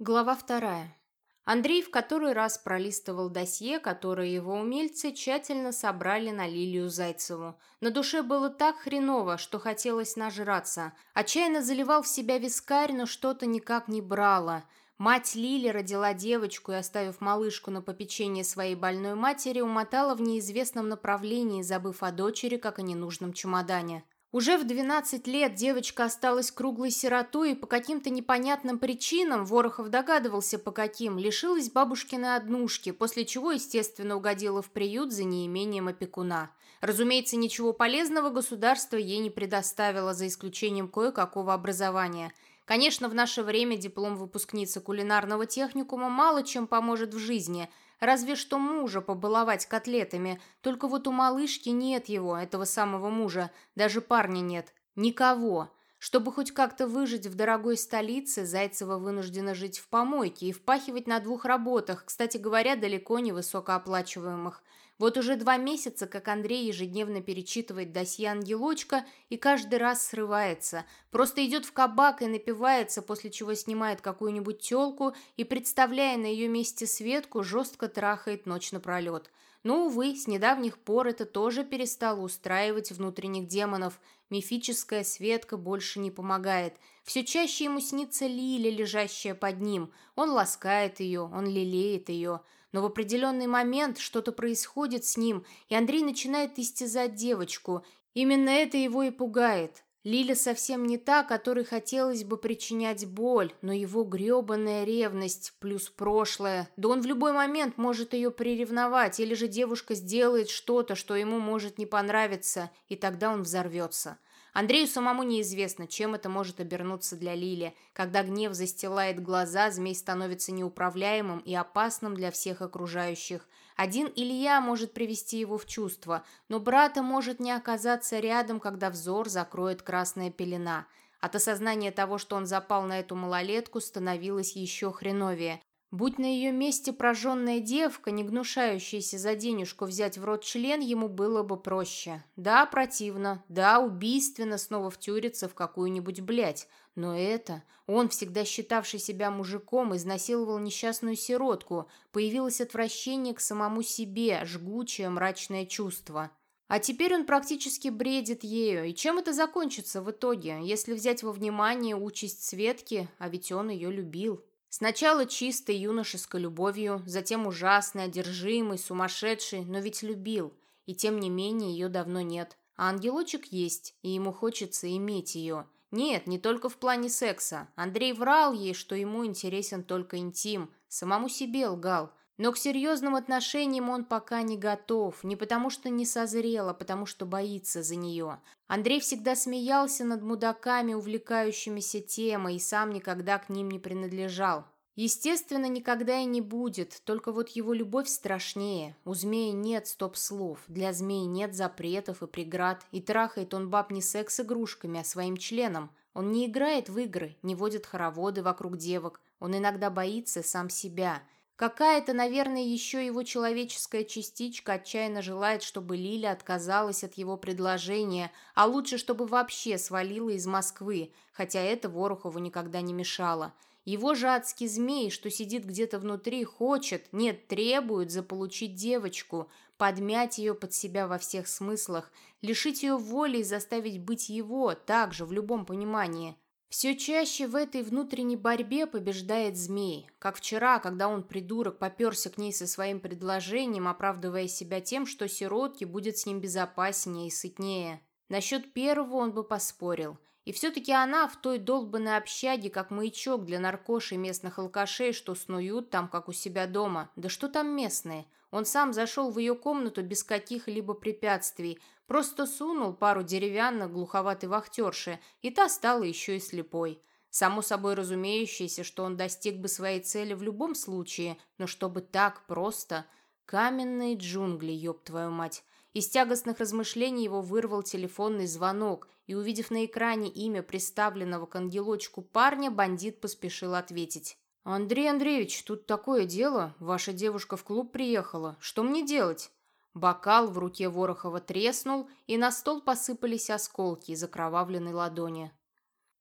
Глава вторая. Андрей в который раз пролистывал досье, которое его умельцы тщательно собрали на Лилию Зайцеву. На душе было так хреново, что хотелось нажраться. Отчаянно заливал в себя вискарь, но что-то никак не брало. Мать Лили родила девочку и, оставив малышку на попечение своей больной матери, умотала в неизвестном направлении, забыв о дочери, как о ненужном чемодане. Уже в 12 лет девочка осталась круглой сиротой и по каким-то непонятным причинам, Ворохов догадывался по каким, лишилась бабушкиной однушки, после чего, естественно, угодила в приют за неимением опекуна. Разумеется, ничего полезного государство ей не предоставило, за исключением кое-какого образования – Конечно, в наше время диплом выпускницы кулинарного техникума мало чем поможет в жизни, разве что мужа побаловать котлетами, только вот у малышки нет его, этого самого мужа, даже парня нет, никого. Чтобы хоть как-то выжить в дорогой столице, Зайцева вынуждена жить в помойке и впахивать на двух работах, кстати говоря, далеко не высокооплачиваемых. Вот уже два месяца, как Андрей ежедневно перечитывает досье ангелочка и каждый раз срывается. Просто идет в кабак и напивается, после чего снимает какую-нибудь телку и, представляя на ее месте Светку, жестко трахает ночь напролет. Но, увы, с недавних пор это тоже перестало устраивать внутренних демонов. Мифическая Светка больше не помогает. Все чаще ему снится Лиля, лежащая под ним. Он ласкает ее, он лелеет ее но в определенный момент что-то происходит с ним, и Андрей начинает истязать девочку. Именно это его и пугает. Лиля совсем не та, которой хотелось бы причинять боль, но его гребаная ревность плюс прошлое, да он в любой момент может ее приревновать, или же девушка сделает что-то, что ему может не понравиться, и тогда он взорвется. Андрею самому неизвестно, чем это может обернуться для Лили. Когда гнев застилает глаза, змей становится неуправляемым и опасным для всех окружающих. Один Илья может привести его в чувство, но брата может не оказаться рядом, когда взор закроет красная пелена. От осознания того, что он запал на эту малолетку, становилось еще хреновее. Будь на ее месте прожженная девка, не гнушающаяся за денежку взять в рот член, ему было бы проще. Да, противно, да, убийственно снова втюриться в какую-нибудь блядь. Но это... Он, всегда считавший себя мужиком, изнасиловал несчастную сиротку. Появилось отвращение к самому себе, жгучее мрачное чувство. А теперь он практически бредит ею. И чем это закончится в итоге, если взять во внимание участь Светки, а ведь он ее любил? Сначала чистой юношеской любовью, затем ужасной, одержимой, сумасшедшей, но ведь любил. И тем не менее ее давно нет. А ангелочек есть, и ему хочется иметь ее. Нет, не только в плане секса. Андрей врал ей, что ему интересен только интим. Самому себе лгал. Но к серьезным отношениям он пока не готов, не потому что не созрел, а потому что боится за нее. Андрей всегда смеялся над мудаками, увлекающимися темой, и сам никогда к ним не принадлежал. Естественно, никогда и не будет, только вот его любовь страшнее. У змеи нет стоп-слов, для змеи нет запретов и преград, и трахает он баб не секс-игрушками, а своим членом. Он не играет в игры, не водит хороводы вокруг девок, он иногда боится сам себя – Какая-то, наверное, еще его человеческая частичка отчаянно желает, чтобы Лиля отказалась от его предложения, а лучше, чтобы вообще свалила из Москвы, хотя это Ворохову никогда не мешало. Его же адский змей, что сидит где-то внутри, хочет, нет, требует заполучить девочку, подмять ее под себя во всех смыслах, лишить ее воли и заставить быть его, также в любом понимании. Все чаще в этой внутренней борьбе побеждает змей. Как вчера, когда он, придурок, поперся к ней со своим предложением, оправдывая себя тем, что сиротке будет с ним безопаснее и сытнее. Насчет первого он бы поспорил. И все-таки она в той долбанной общаге, как маячок для наркошей местных алкашей, что снуют там, как у себя дома. Да что там местные? Он сам зашел в ее комнату без каких-либо препятствий, просто сунул пару деревянных глуховатой вахтерши, и та стала еще и слепой. Само собой разумеющееся, что он достиг бы своей цели в любом случае, но чтобы так просто... Каменные джунгли, ёб твою мать. Из тягостных размышлений его вырвал телефонный звонок, и, увидев на экране имя приставленного к ангелочку парня, бандит поспешил ответить. «Андрей Андреевич, тут такое дело. Ваша девушка в клуб приехала. Что мне делать?» Бокал в руке Ворохова треснул, и на стол посыпались осколки из окровавленной ладони.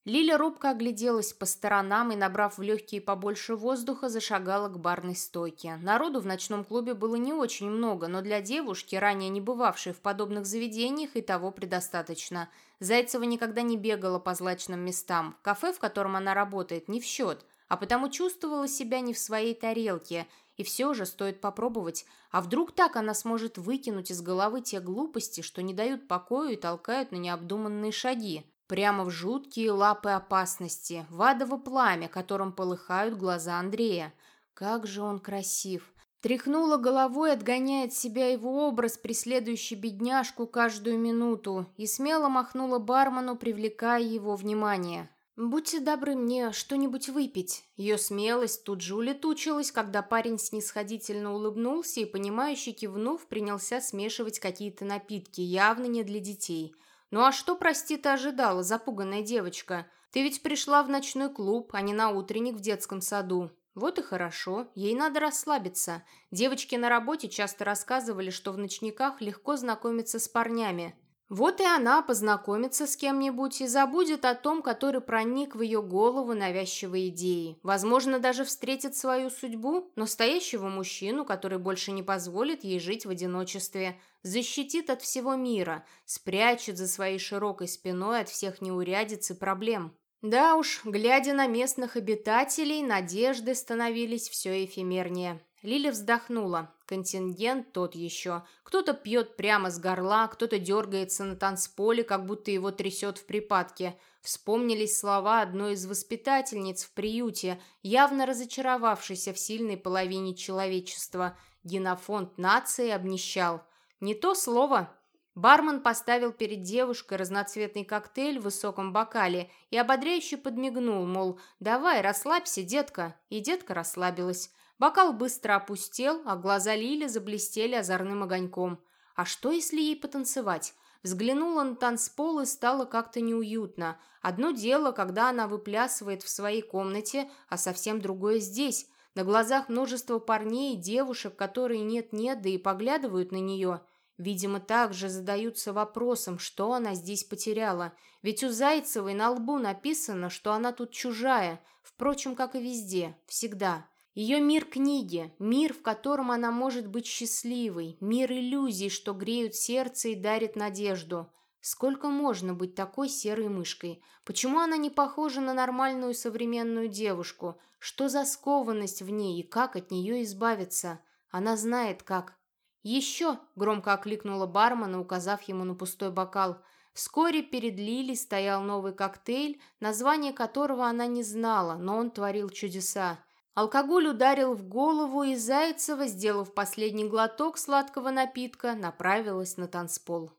Лиля робко огляделась по сторонам и, набрав в легкие побольше воздуха, зашагала к барной стойке. Народу в ночном клубе было не очень много, но для девушки, ранее не бывавшей в подобных заведениях, и того предостаточно. Зайцева никогда не бегала по злачным местам. Кафе, в котором она работает, не в счет, а потому чувствовала себя не в своей тарелке. И все же стоит попробовать. А вдруг так она сможет выкинуть из головы те глупости, что не дают покоя и толкают на необдуманные шаги? Прямо в жуткие лапы опасности, в адово пламя, которым полыхают глаза Андрея. Как же он красив! Тряхнула головой, отгоняя от себя его образ, преследующий бедняжку каждую минуту, и смело махнула бармену, привлекая его внимание. «Будьте добры мне что-нибудь выпить». Ее смелость тут же улетучилась, когда парень снисходительно улыбнулся и, понимающе кивнув, принялся смешивать какие-то напитки, явно не для детей – «Ну а что, прости, ты ожидала, запуганная девочка? Ты ведь пришла в ночной клуб, а не на утренник в детском саду. Вот и хорошо, ей надо расслабиться. Девочки на работе часто рассказывали, что в ночниках легко знакомиться с парнями. Вот и она познакомится с кем-нибудь и забудет о том, который проник в ее голову навязчивой идеей. Возможно, даже встретит свою судьбу, настоящего мужчину, который больше не позволит ей жить в одиночестве, защитит от всего мира, спрячет за своей широкой спиной от всех неурядиц и проблем. Да уж, глядя на местных обитателей, надежды становились все эфемернее. Лиля вздохнула. Контингент тот еще. Кто-то пьет прямо с горла, кто-то дергается на танцполе, как будто его трясет в припадке. Вспомнились слова одной из воспитательниц в приюте, явно разочаровавшейся в сильной половине человечества. Генофонд нации обнищал. Не то слово. Бармен поставил перед девушкой разноцветный коктейль в высоком бокале и ободряюще подмигнул, мол, «Давай, расслабься, детка». И детка расслабилась. Бокал быстро опустел, а глаза Лили заблестели озорным огоньком. А что, если ей потанцевать? Взглянула на танцпол и стало как-то неуютно. Одно дело, когда она выплясывает в своей комнате, а совсем другое здесь. На глазах множество парней и девушек, которые нет-нет, да и поглядывают на нее. Видимо, также задаются вопросом, что она здесь потеряла. Ведь у Зайцевой на лбу написано, что она тут чужая. Впрочем, как и везде, всегда. Ее мир книги, мир, в котором она может быть счастливой, мир иллюзий, что греют сердце и дарят надежду. Сколько можно быть такой серой мышкой? Почему она не похожа на нормальную современную девушку? Что за скованность в ней и как от нее избавиться? Она знает как. «Еще!» – громко окликнула бармена, указав ему на пустой бокал. Вскоре перед Лили стоял новый коктейль, название которого она не знала, но он творил чудеса. Алкоголь ударил в голову, и Зайцева, сделав последний глоток сладкого напитка, направилась на танцпол.